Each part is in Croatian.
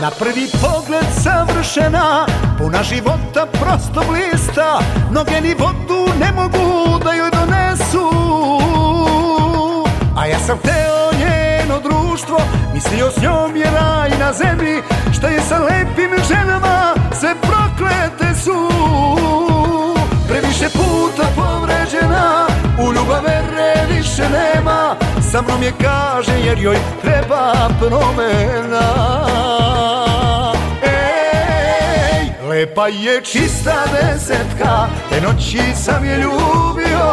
Na prvi pogled savršena Puna života prosto blista. Noge ni vodu ne mogu da joj donesu. A ja sam teo njeno društvo Mislio s njom je raj na zemlji. Šta je sa lepim ženama Sve proklete su. Previše puta povređena U ljubav više nema Sa mnom je kaže jer joj treba promena Lepa je čista desetka, te noći sam je ljubio,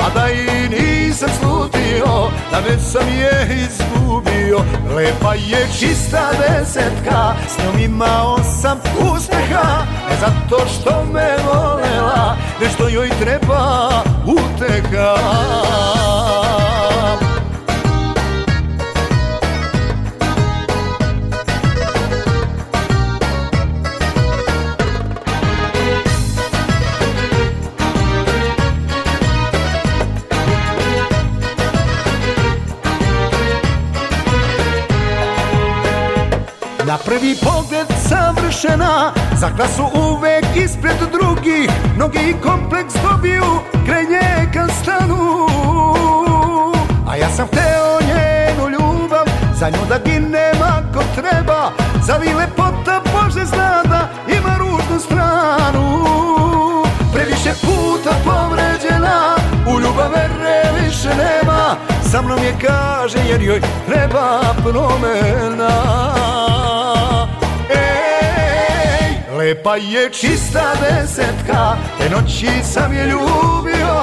a da i nisam slutio, da već sam je izgubio. Lepa je čista desetka, s njom imao sam uspeha, ne zato što me volela, već što joj treba uteka. Na prvi pogled savršena Za klasu uvek ispred drugih Mnogi kompleks dobiju Kraj nje kad stanu. A ja sam hteo njenu ljubav Za nju da ginem ako treba Za vi lepota Bože zna da ima ružnu stranu. Previše puta povređena U ljubav vere više nema Sa mnom je kaže jer joj treba promena Lepa je čista desetka, te noći sam je ljubio,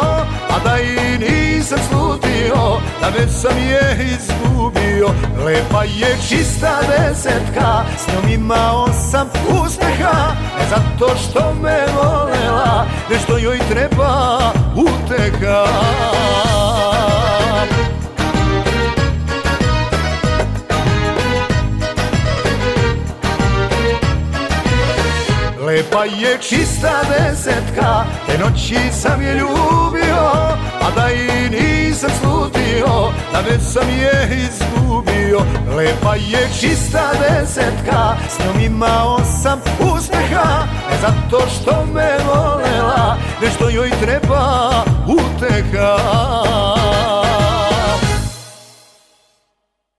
a da i nisam slutio, da već sam je izgubio. Lepa je čista desetka, s njom imao sam uspeha, ne zato što me volela, već što joj treba uteka. Lepa je čista desetka, te noći sam je ljubio, a da i nisam slutio, da već sam je izgubio. Lepa je čista desetka, s njom imao sam uspeha, ne zato što me volela, već što joj treba.